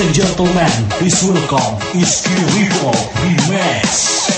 And gentlemen, please welcome Iski Rivo Remix.